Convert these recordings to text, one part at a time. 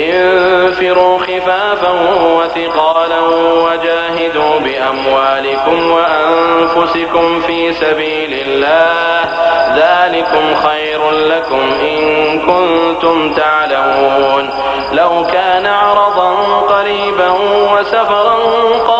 انفروا خفافا وثقالا وجاهدوا بأموالكم وأنفسكم في سبيل الله ذلكم خير لكم إن كنتم تعلمون لو كان عرضا قريبا وسفرا قاصدا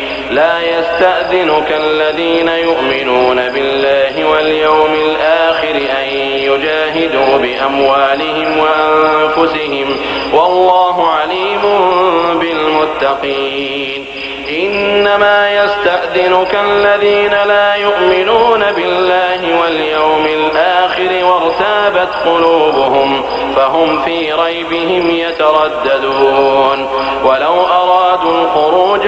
لا يستأذنك الذين يؤمنون بالله واليوم الآخر أن يجاهدوا بأموالهم وأنفسهم والله عليم بالمتقين. إنما يستأذنك الذين لا يؤمنون بالله واليوم الآخر وارتابت قلوبهم فهم في ريبهم يترددون. ولو أرادوا الخروج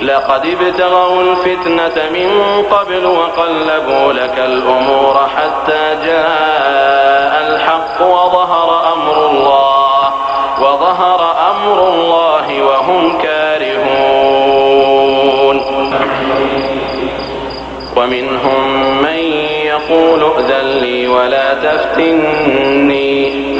لقد ابتغوا الفتنة من قبل وقلبوا لك الأمور حتى جاء الحق وظهر أمر الله وظهر أمر الله وهم كارهون. ومنهم من يقول ائذن لي ولا تفتني.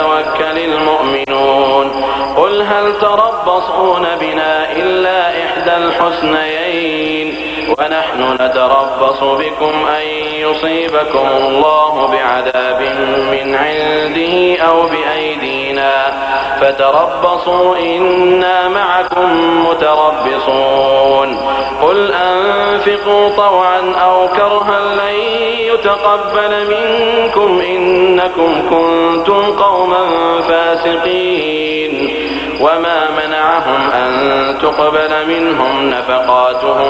فليتوكل المؤمنون. قل هل تربصون بنا إلا إحدى الحسنيين؟ ونحن نتربص بكم أن يصيبكم الله بعذاب من عنده أو بأيدينا فتربصوا إنا معكم متربصون قل أنفقوا طوعا أو كرها لن يتقبل منكم إنكم كنتم قوما فاسقين وما منعهم أن تقبل منهم نفقاتهم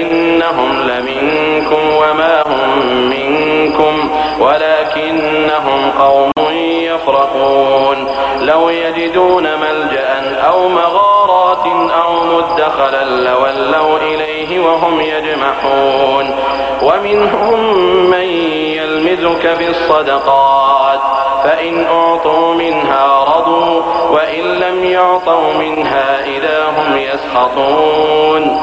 إنهم لمنكم وما هم منكم ولكنهم قوم يفرقون لو يجدون ملجأ أو مغارات أو مدخلا لولوا إليه وهم يجمحون ومنهم من يلمزك في الصدقات فإن أعطوا منها رضوا وإن لم يعطوا منها إذا هم يسخطون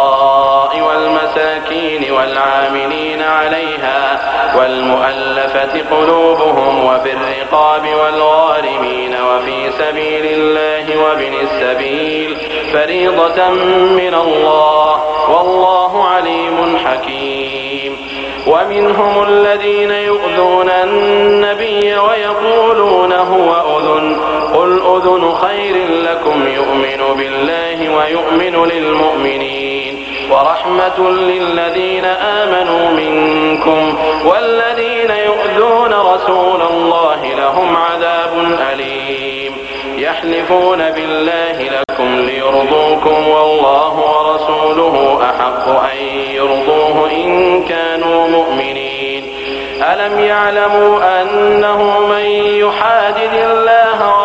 والمساكين والعاملين عليها والمؤلفة قلوبهم وفي الرقاب والغارمين وفي سبيل الله وابن السبيل فريضة من الله والله عليم حكيم ومنهم الذين يؤذون النبي ويقولون هو أذن قل أذن خير لكم يؤمن بالله ويؤمن للمؤمنين ورحمة للذين آمنوا منكم والذين يؤذون رسول الله لهم عذاب أليم. يحلفون بالله لكم ليرضوكم والله ورسوله أحق أن يرضوه إن كانوا مؤمنين. ألم يعلموا أنه من يحادد الله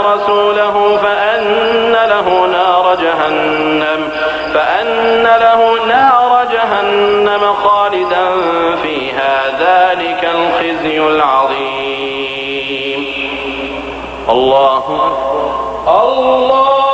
جهنم خالدا فيها ذلك الخزي العظيم. الله الله